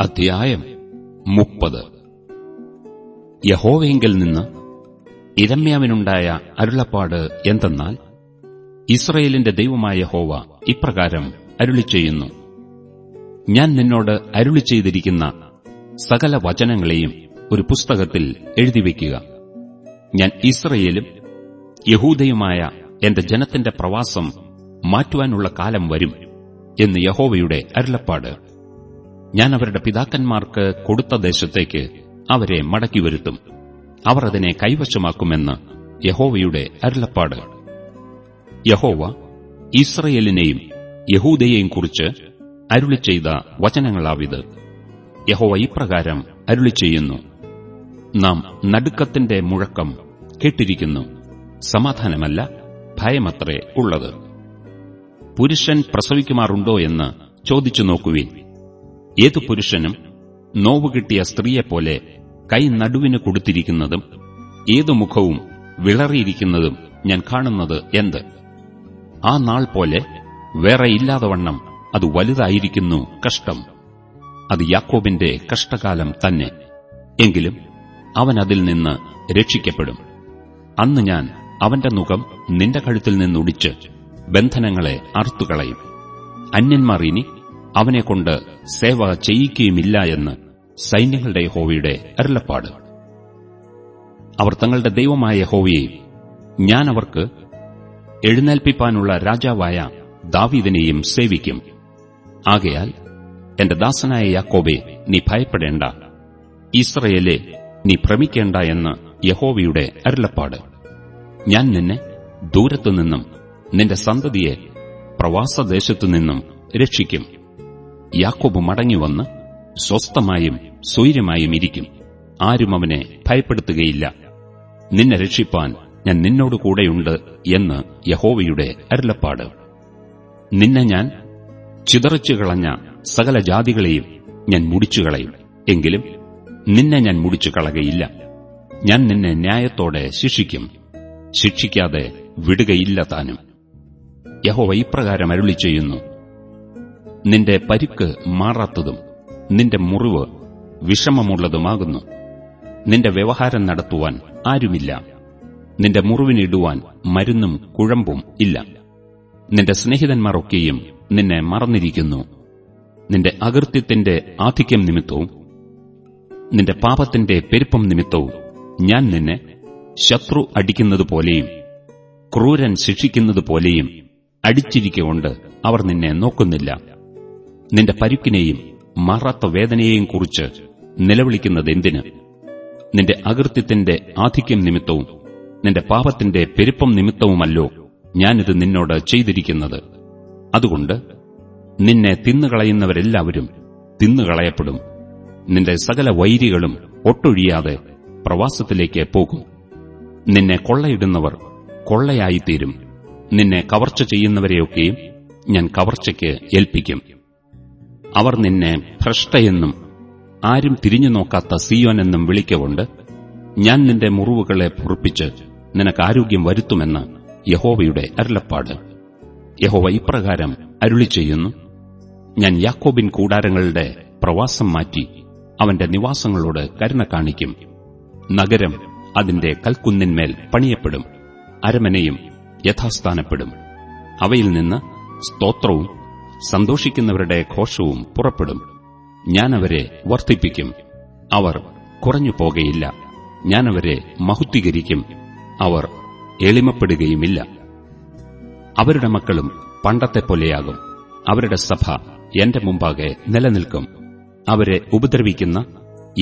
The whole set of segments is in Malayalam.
അധ്യായം മുപ്പത്. യഹോവയെങ്കിൽ നിന്ന് ഇരമ്യാവിനുണ്ടായ അരുളപ്പാട് എന്തെന്നാൽ ഇസ്രയേലിന്റെ ദൈവമായ യഹോവ ഇപ്രകാരം അരുളി ചെയ്യുന്നു ഞാൻ നിന്നോട് അരുളി ചെയ്തിരിക്കുന്ന സകല വചനങ്ങളെയും ഒരു പുസ്തകത്തിൽ എഴുതിവെക്കുക ഞാൻ ഇസ്രയേലും യഹൂദയുമായ എന്റെ ജനത്തിന്റെ പ്രവാസം മാറ്റുവാനുള്ള കാലം വരും എന്ന് യഹോവയുടെ അരുളപ്പാട്. ഞാൻ അവരുടെ പിതാക്കന്മാർക്ക് കൊടുത്ത ദേശത്തേക്ക് അവരെ മടക്കി വരുത്തും. അവർ അതിനെ കൈവശമാക്കുമെന്ന് യഹോവയുടെ അരുളപ്പാട്. യഹോവ ഇസ്രയേലിനെയും യഹൂദയെയും കുറിച്ച് അരുളി ചെയ്ത വചനങ്ങളാവിത്. യഹോവ ഇപ്രകാരം അരുളി ചെയ്യുന്നു നാം നടുക്കത്തിന്റെ മുഴക്കം കേട്ടിരിക്കുന്നു. സമാധാനമല്ല ഭയമത്രേ ഉള്ളത്. പുരുഷൻ പ്രസവിക്കുമാറുണ്ടോ എന്ന് ചോദിച്ചു നോക്കുവിൻ ഏതു പുരുഷനും നോവുകിട്ടിയ സ്ത്രീയെപ്പോലെ കൈ നടുവിന് കൊടുത്തിരിക്കുന്നതും ഏതു മുഖവും വിളറിയിരിക്കുന്നതും ഞാൻ കാണുന്നത് എന്ത്? ആ നാൾ പോലെ വേറെ ഇല്ലാതവണ്ണം അത് വലുതായിരിക്കുന്നു കഷ്ടം. അത് യാക്കോബിന്റെ കഷ്ടകാലം തന്നെ. എങ്കിലും അവൻ അതിൽ നിന്ന് രക്ഷിക്കപ്പെടും. അന്ന് ഞാൻ അവന്റെ മുഖം നിന്റെ കഴുത്തിൽ നിന്നൊടിച്ച് ബന്ധനങ്ങളെ അറുത്തുകളയും. അന്യന്മാർ ഇനി അവനെക്കൊണ്ട് സേവ ചെയ്യിക്കുകയുമില്ല എന്ന് സൈന്യങ്ങളുടെ ഹോവയുടെ അരുളപ്പാട്. അവർ തങ്ങളുടെ ദൈവമായ ഹോവയെയും ഞാൻ അവർക്ക് എഴുന്നേൽപ്പിപ്പാനുള്ള രാജാവായ ദാവീദിനെയും സേവിക്കും. ആകയാൽ എന്റെ ദാസനായ യാക്കോബെ നീ ഭയപ്പെടേണ്ട. ഇസ്രയേലെ നീ ഭ്രമിക്കേണ്ട എന്ന് യഹോവയുടെ അരുളപ്പാട്. ഞാൻ നിന്നെ ദൂരത്തുനിന്നും നിന്റെ സന്തതിയെ പ്രവാസദേശത്തുനിന്നും രക്ഷിക്കും. യാക്കോബ് മടങ്ങിവന്ന് സ്വസ്ഥമായും സ്വൈര്യമായും ഇരിക്കും. ആരും അവനെ ഭയപ്പെടുത്തുകയില്ല. നിന്നെ രക്ഷിപ്പാൻ ഞാൻ നിന്നോട് കൂടെയുണ്ട് എന്ന് യഹോവയുടെ അരുളപ്പാട്. നിന്നെ ഞാൻ ചിതറച്ചു കളഞ്ഞ സകല ജാതികളെയും ഞാൻ മുടിച്ചു കളയും. എങ്കിലും നിന്നെ ഞാൻ മുടിച്ചു കളകയില്ല. ഞാൻ നിന്നെ ന്യായത്തോടെ ശിക്ഷിക്കും. ശിക്ഷിക്കാതെ വിടുകയില്ല താനും. യഹോവ ഇപ്രകാരം അരുളി ചെയ്യുന്നു നിന്റെ പരുക്ക് മാറാത്തതും നിന്റെ മുറിവ് വിഷമമുള്ളതുമാകുന്നു. നിന്റെ വ്യവഹാരം നടത്തുവാൻ ആരുമില്ല. നിന്റെ മുറിവിനിടുവാൻ മരുന്നും കുഴമ്പും ഇല്ല. നിന്റെ സ്നേഹിതന്മാരൊക്കെയും നിന്നെ മറന്നിരിക്കുന്നു. നിന്റെ അകൃത്യത്തിന്റെ ആധിക്യം നിമിത്തവും നിന്റെ പാപത്തിന്റെ പെരുപ്പം നിമിത്തവും ഞാൻ നിന്നെ ശത്രു അടിക്കുന്നതുപോലെയും ക്രൂരൻ ശിക്ഷിക്കുന്നതുപോലെയും അടിച്ചിരിക്കൊണ്ട് അവർ നിന്നെ നോക്കുന്നില്ല. നിന്റെ പരുക്കിനെയും മാറാത്ത വേദനയെയും കുറിച്ച് നിലവിളിക്കുന്നതെന്തിന് നിന്റെ അകൃത്യത്തിന്റെ ആധിക്യം നിമിത്തവും നിന്റെ പാപത്തിന്റെ പെരുപ്പം നിമിത്തവുമല്ലോ ഞാനിത് നിന്നോട് ചെയ്തിരിക്കുന്നത്. അതുകൊണ്ട് നിന്നെ തിന്നുകളയുന്നവരെല്ലാവരും തിന്നുകളയപ്പെടും. നിന്റെ സകല വൈരികളും ഒട്ടൊഴിയാതെ പ്രവാസത്തിലേക്ക് പോകും. നിന്നെ കൊള്ളയിടുന്നവർ കൊള്ളയായിത്തീരും. നിന്നെ കവർച്ച ചെയ്യുന്നവരെയൊക്കെയും ഞാൻ കവർച്ചയ്ക്ക് ഏൽപ്പിക്കും. അവർ നിന്നെ ഭ്രഷ്ടയെന്നും ആരും തിരിഞ്ഞു നോക്കാത്ത സിയോൻ എന്നും വിളിക്കൊണ്ട് ഞാൻ നിന്റെ മുറിവുകളെ പൊറുപ്പിച്ച് നിനക്ക് ആരോഗ്യം വരുത്തുമെന്ന് യഹോവയുടെ അരുളപ്പാട്. യഹോവ ഇപ്രകാരം അരുളി ചെയ്യുന്നു. ഞാൻ യാക്കോബിൻ കൂടാരങ്ങളുടെ പ്രവാസം മാറ്റി അവന്റെ നിവാസങ്ങളോട് കരുണ കാണിക്കും. നഗരം അതിന്റെ കൽക്കുന്നിന്മേൽ പണിയപ്പെടും. അരമനയും യഥാസ്ഥാനപ്പെടും. അവയിൽ നിന്ന് സ്തോത്രവും സന്തോഷിക്കുന്നവരുടെ ഘോഷവും പുറപ്പെടും. ഞാൻ അവരെ വർദ്ധിപ്പിക്കും. അവർ കുറഞ്ഞു പോകയില്ല. ഞാൻ അവരെ മഹുദ്ധീകരിക്കും അവർ എളിമപ്പെടുകയുമില്ല. അവരുടെ മക്കളും പണ്ടത്തെ പോലെയാകും. അവരുടെ സഭ എന്റെ മുമ്പാകെ നിലനിൽക്കും. അവരെ ഉപദ്രവിക്കുന്ന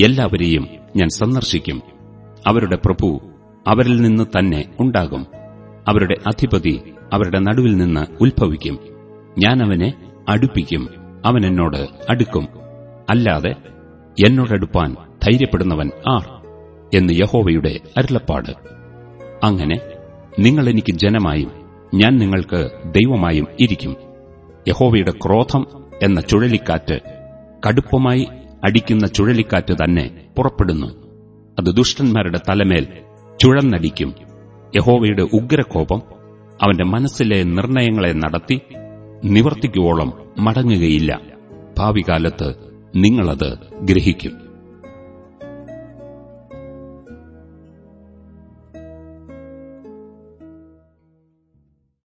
എല്ലാവരെയും ഞാൻ സന്ദർശിക്കും. അവരുടെ പ്രഭു അവരിൽ നിന്ന് തന്നെ ഉണ്ടാകും. അവരുടെ അധിപതി അവരുടെ നടുവിൽ നിന്ന് ഉത്ഭവിക്കും. ഞാൻ അവനെ അടുപ്പിക്കും. അവൻ എന്നോട് അടുക്കും. അല്ലാതെ എന്നോടടുപ്പാൻ ധൈര്യപ്പെടുന്നവൻ ആർ എന്ന് യഹോവയുടെ അരുളപ്പാട്. അങ്ങനെ നിങ്ങൾ എനിക്ക് ജനമായും ഞാൻ നിങ്ങൾക്ക് ദൈവമായും ഇരിക്കും. യഹോവയുടെ ക്രോധം എന്ന ചുഴലിക്കാറ്റ് കടുപ്പമായി അടിക്കുന്ന ചുഴലിക്കാറ്റ് തന്നെ പുറപ്പെടുന്നു. അത് ദുഷ്ടന്മാരുടെ തലമേൽ ചുഴന്നടിക്കും. യഹോവയുടെ ഉഗ്രകോപം അവന്റെ മനസ്സിലെ നിർണയങ്ങളെ നടത്തി നിവർത്തിക്കുവോളം മടങ്ങുകയില്ല. ഭാവി കാലത്ത് നിങ്ങളത് ഗ്രഹിക്കും.